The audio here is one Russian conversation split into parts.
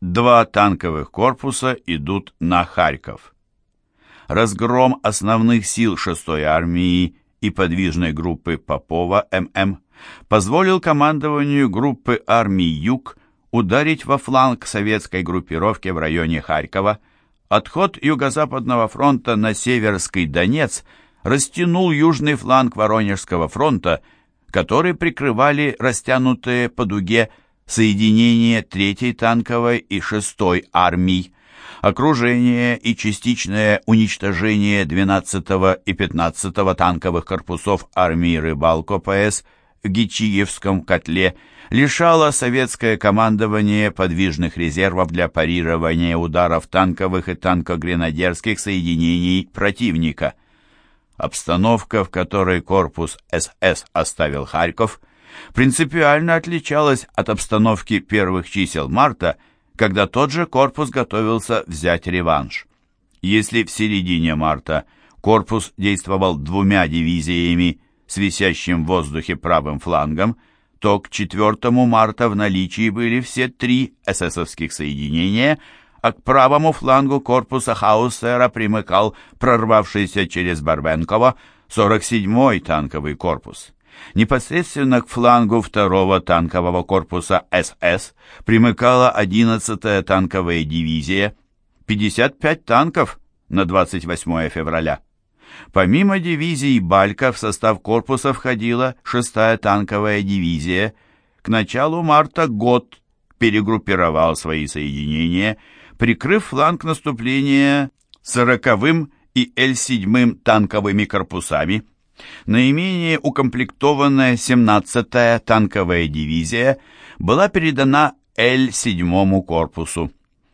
Два танковых корпуса идут на Харьков. Разгром основных сил 6-й армии и подвижной группы Попова ММ позволил командованию группы армий Юг ударить во фланг советской группировки в районе Харькова. Отход Юго-Западного фронта на Северский Донец растянул южный фланг Воронежского фронта, который прикрывали растянутые по дуге соединения 3-й танковой и 6-й армий. Окружение и частичное уничтожение 12 и 15 танковых корпусов армии Рыбалко ПС в Гичиевском котле лишало советское командование подвижных резервов для парирования ударов танковых и танкогренадерских соединений противника. Обстановка, в которой корпус СС оставил Харьков, принципиально отличалась от обстановки первых чисел марта, когда тот же корпус готовился взять реванш. Если в середине марта корпус действовал двумя дивизиями с висящим в воздухе правым флангом, то к 4 марта в наличии были все три эсэсовских соединения, а к правому флангу корпуса Хаусера примыкал прорвавшийся через Барвенково 47-й танковый корпус. Непосредственно к флангу второго танкового корпуса СС примыкала 11-я танковая дивизия, 55 танков на 28 февраля. Помимо дивизии Балька в состав корпуса входила 6-я танковая дивизия. К началу марта ГОД перегруппировал свои соединения, прикрыв фланг наступления 40-м и Л-7 танковыми корпусами. Наименее укомплектованная 17-я танковая дивизия была передана Л-7 корпусу.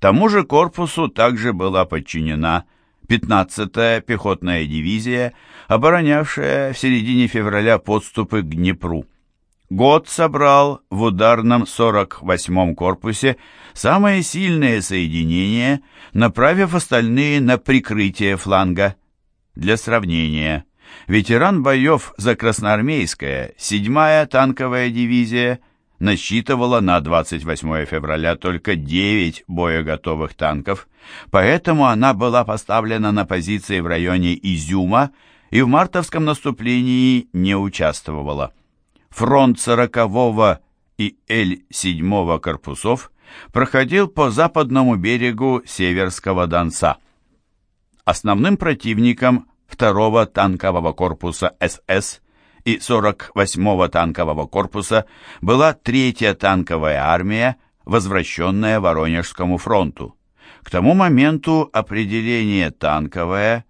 Тому же корпусу также была подчинена 15-я пехотная дивизия, оборонявшая в середине февраля подступы к Днепру. Год собрал в ударном 48-м корпусе самые сильные соединения, направив остальные на прикрытие фланга. Для сравнения, ветеран боев за Красноармейское, 7-я танковая дивизия насчитывала на 28 февраля только 9 боеготовых танков, поэтому она была поставлена на позиции в районе Изюма и в мартовском наступлении не участвовала. Фронт 40-го и Л-7 корпусов проходил по западному берегу Северского Донца. Основным противником 2-го танкового корпуса СС и 48-го танкового корпуса была 3-я танковая армия, возвращенная Воронежскому фронту. К тому моменту определение «танковое»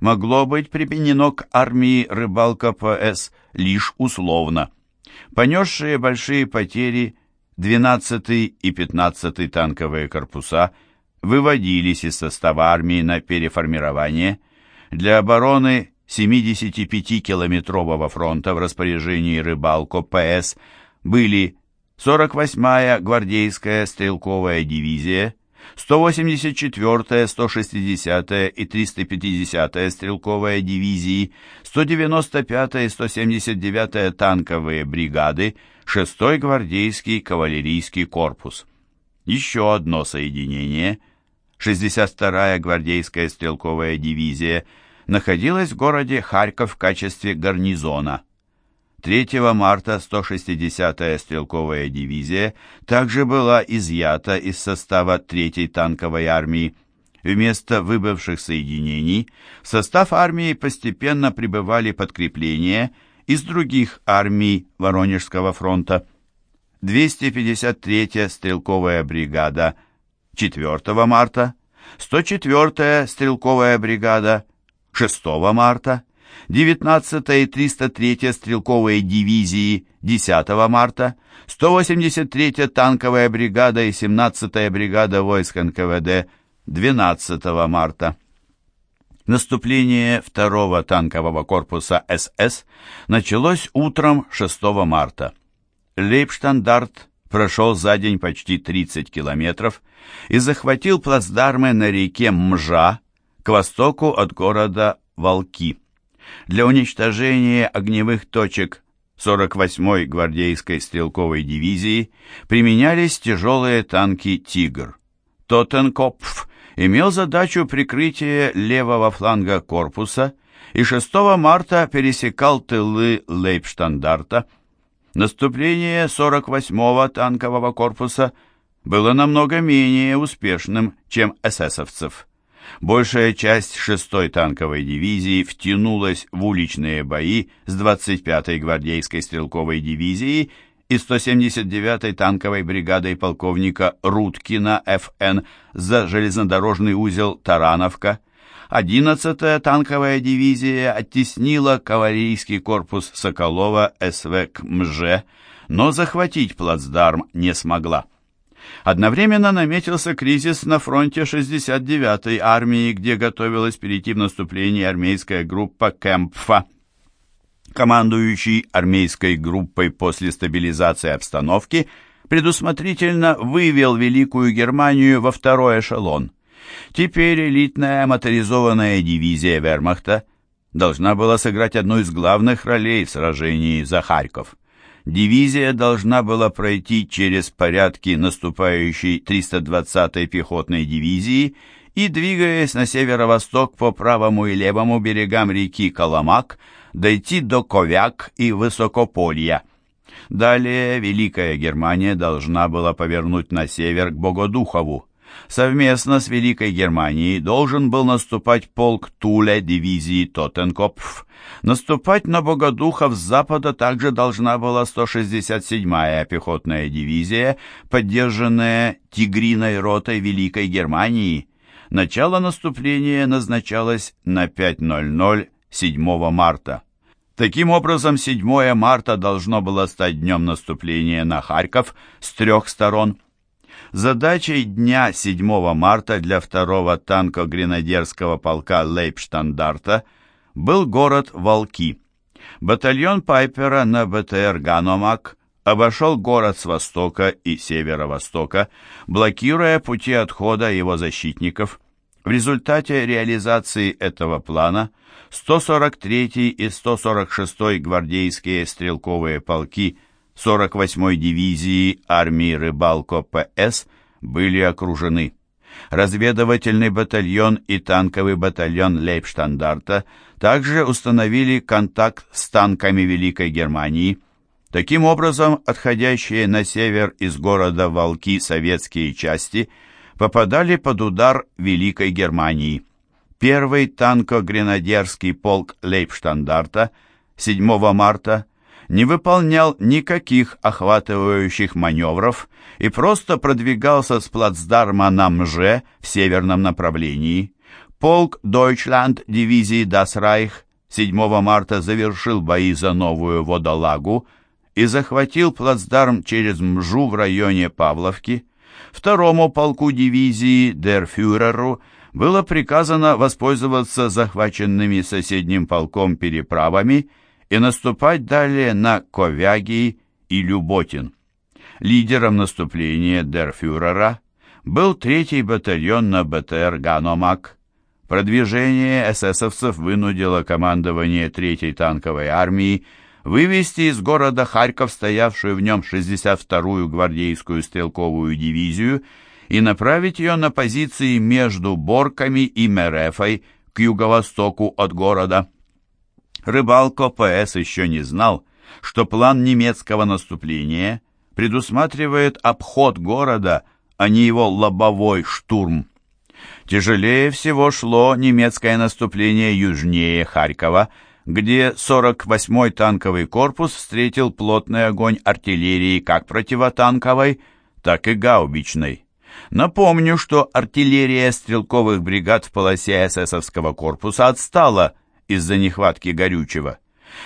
могло быть применено к армии рыбалка ПС лишь условно. Понесшие большие потери 12-й и 15-й танковые корпуса выводились из состава армии на переформирование. Для обороны 75-километрового фронта в распоряжении Рыбалко ПС были 48-я гвардейская стрелковая дивизия, 184-я, 160-я и 350-я стрелковая дивизии, 195-я и 179-я танковые бригады, 6-й гвардейский кавалерийский корпус. Еще одно соединение, 62-я гвардейская стрелковая дивизия – находилась в городе Харьков в качестве гарнизона. 3 марта 160-я стрелковая дивизия также была изъята из состава 3-й танковой армии. Вместо выбывших соединений в состав армии постепенно прибывали подкрепления из других армий Воронежского фронта. 253-я стрелковая бригада 4 марта, 104-я стрелковая бригада 6 марта, 19-я и 303-я стрелковые дивизии 10 марта, 183-я танковая бригада и 17-я бригада войск НКВД 12 марта. Наступление 2-го танкового корпуса СС началось утром 6 марта. Лейбштандарт прошел за день почти 30 километров и захватил плацдармы на реке Мжа, к востоку от города Волки. Для уничтожения огневых точек 48-й гвардейской стрелковой дивизии применялись тяжелые танки «Тигр». Тоттенкопф имел задачу прикрытия левого фланга корпуса и 6 марта пересекал тылы Лейбштандарта. Наступление 48-го танкового корпуса было намного менее успешным, чем эсэсовцев. Большая часть 6-й танковой дивизии втянулась в уличные бои с 25-й гвардейской стрелковой дивизией и 179-й танковой бригадой полковника Руткина ФН за железнодорожный узел Тарановка. 11-я танковая дивизия оттеснила кавалерийский корпус Соколова СВ к МЖ, но захватить плацдарм не смогла. Одновременно наметился кризис на фронте 69-й армии, где готовилась перейти в наступление армейская группа Кемпфа. Командующий армейской группой после стабилизации обстановки предусмотрительно вывел Великую Германию во второй эшелон. Теперь элитная моторизованная дивизия вермахта должна была сыграть одну из главных ролей в сражении за Харьков. Дивизия должна была пройти через порядки наступающей 320-й пехотной дивизии и, двигаясь на северо-восток по правому и левому берегам реки Коломак, дойти до Ковяк и Высокополья. Далее Великая Германия должна была повернуть на север к Богодухову. Совместно с Великой Германией должен был наступать полк Туля дивизии Тоттенкопф. Наступать на Богодухов с запада также должна была 167-я пехотная дивизия, поддержанная Тигриной ротой Великой Германии. Начало наступления назначалось на 5.00 7 марта. Таким образом, 7 марта должно было стать днем наступления на Харьков с трех сторон. Задачей дня 7 марта для второго танко-гренадерского полка Лейбштандарта был город Волки. Батальон Пайпера на БТР «Ганомак» обошел город с востока и северо-востока, блокируя пути отхода его защитников. В результате реализации этого плана – 143-й и 146-й гвардейские стрелковые полки 48-й дивизии армии Рыбалко ПС были окружены. Разведывательный батальон и танковый батальон Лейбштандарта также установили контакт с танками Великой Германии. Таким образом, отходящие на север из города Волки советские части попадали под удар Великой Германии. Первый танко-гренадерский полк Лейбштандарта 7 марта не выполнял никаких охватывающих маневров и просто продвигался с плацдарма на Мже в северном направлении. Полк Deutschland дивизии Reich 7 марта завершил бои за новую водолагу и захватил плацдарм через Мжу в районе Павловки. Второму полку дивизии Führerу было приказано воспользоваться захваченными соседним полком переправами и наступать далее на Ковяги и Люботин. Лидером наступления Дерфюрера был третий батальон на БТР «Ганомак». Продвижение эсэсовцев вынудило командование третьей танковой армии вывести из города Харьков стоявшую в нем 62-ю гвардейскую стрелковую дивизию и направить ее на позиции между Борками и Мерефой к юго-востоку от города. Рыбалко ПС еще не знал, что план немецкого наступления предусматривает обход города, а не его лобовой штурм. Тяжелее всего шло немецкое наступление южнее Харькова, где 48-й танковый корпус встретил плотный огонь артиллерии как противотанковой, так и гаубичной. Напомню, что артиллерия стрелковых бригад в полосе эсэсовского корпуса отстала из-за нехватки горючего.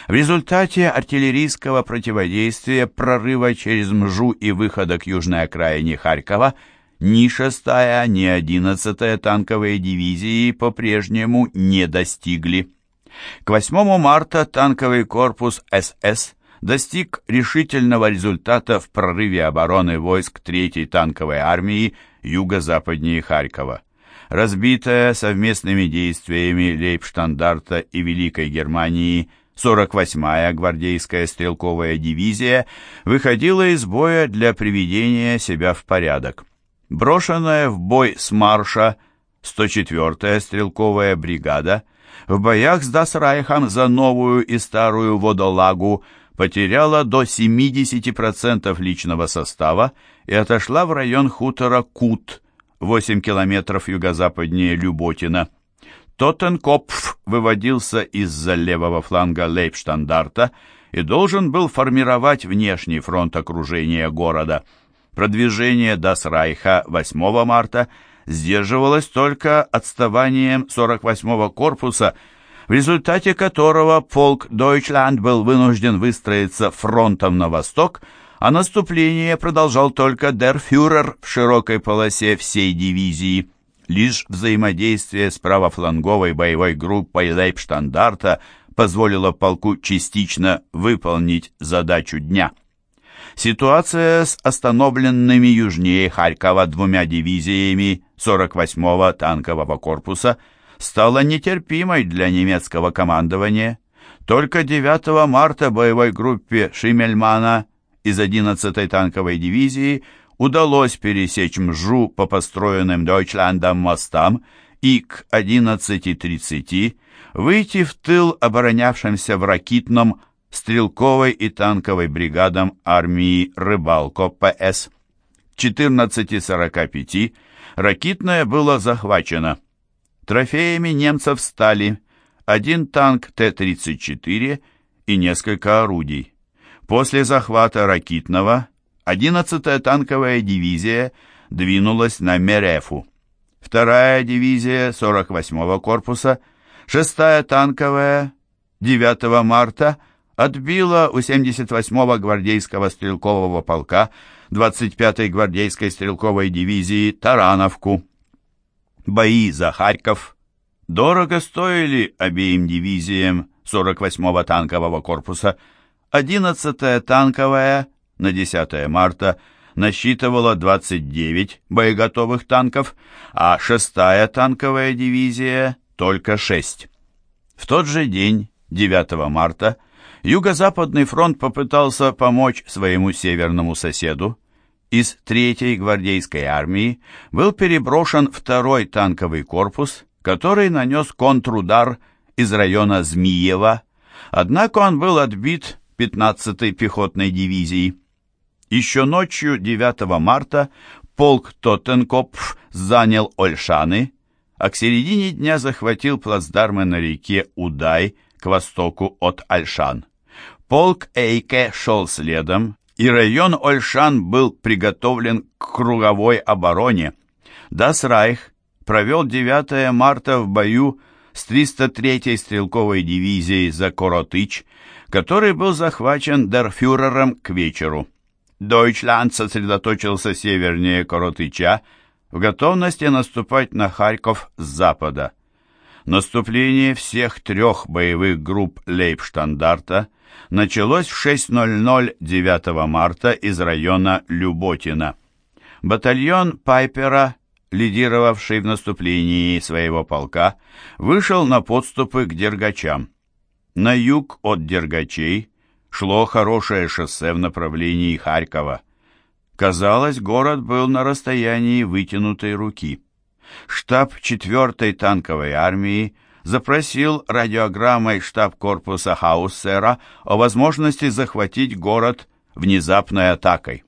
В результате артиллерийского противодействия прорыва через Мжу и выхода к южной окраине Харькова ни 6-я, ни 11-я танковые дивизии по-прежнему не достигли. К 8 марта танковый корпус СС достиг решительного результата в прорыве обороны войск 3-й танковой армии юго-западнее Харькова. Разбитая совместными действиями Лейбштандарта и Великой Германии 48-я гвардейская стрелковая дивизия выходила из боя для приведения себя в порядок. Брошенная в бой с марша 104-я стрелковая бригада в боях с Дас Райхом за Новую и Старую Водолагу потеряла до 70% личного состава и отошла в район хутора Кут, 8 километров юго-западнее Люботина. Тоттенкопф выводился из-за левого фланга Лейбштандарта и должен был формировать внешний фронт окружения города. Продвижение Дас Райха 8 марта сдерживалось только отставанием 48-го корпуса, в результате которого полк Дойчланд был вынужден выстроиться фронтом на восток, а наступление продолжал только Дерфюрер в широкой полосе всей дивизии. Лишь взаимодействие с правофланговой боевой группой Лейбштандарта позволило полку частично выполнить задачу дня. Ситуация с остановленными южнее Харькова двумя дивизиями 48-го танкового корпуса стала нетерпимой для немецкого командования. Только 9 марта боевой группе Шимельмана из 11-й танковой дивизии удалось пересечь Мжу по построенным Дойчландом мостам и к 11.30 выйти в тыл оборонявшимся в Ракитном стрелковой и танковой бригадам армии Рыбалко ПС. К 14.45 Ракитное было захвачено. Трофеями немцев стали один танк Т-34 и несколько орудий. После захвата Ракитного 11-я танковая дивизия двинулась на Мерефу. Вторая дивизия 48-го корпуса, 6-я танковая 9 марта отбила у 78-го гвардейского стрелкового полка 25-й гвардейской стрелковой дивизии Тарановку. Бои за Харьков дорого стоили обеим дивизиям 48-го танкового корпуса. 11-я танковая на 10 марта насчитывала 29 боеготовых танков, а 6-я танковая дивизия только 6. В тот же день, 9 марта, Юго-Западный фронт попытался помочь своему северному соседу. Из 3-й гвардейской армии был переброшен второй танковый корпус, который нанес контрудар из района Змиева, однако он был отбит 15-й пехотной дивизией. Еще ночью 9 марта полк Тоттенкопф занял Ольшаны, а к середине дня захватил плацдармы на реке Удай к востоку от Альшан. Полк Эйке шел следом, и район Ольшан был приготовлен к круговой обороне. Дасрайх провел 9 марта в бою с 303-й стрелковой дивизией за Коротыч, который был захвачен Дерфюрером к вечеру. Дойчланд сосредоточился севернее Коротыча в готовности наступать на Харьков с запада. Наступление всех трех боевых групп Лейбштандарта началось в 6.00 9 марта из района Люботина. Батальон Пайпера, лидировавший в наступлении своего полка, вышел на подступы к Дергачам. На юг от Дергачей шло хорошее шоссе в направлении Харькова. Казалось, город был на расстоянии вытянутой руки. Штаб 4-й танковой армии запросил радиограммой штаб корпуса Хауссера о возможности захватить город внезапной атакой.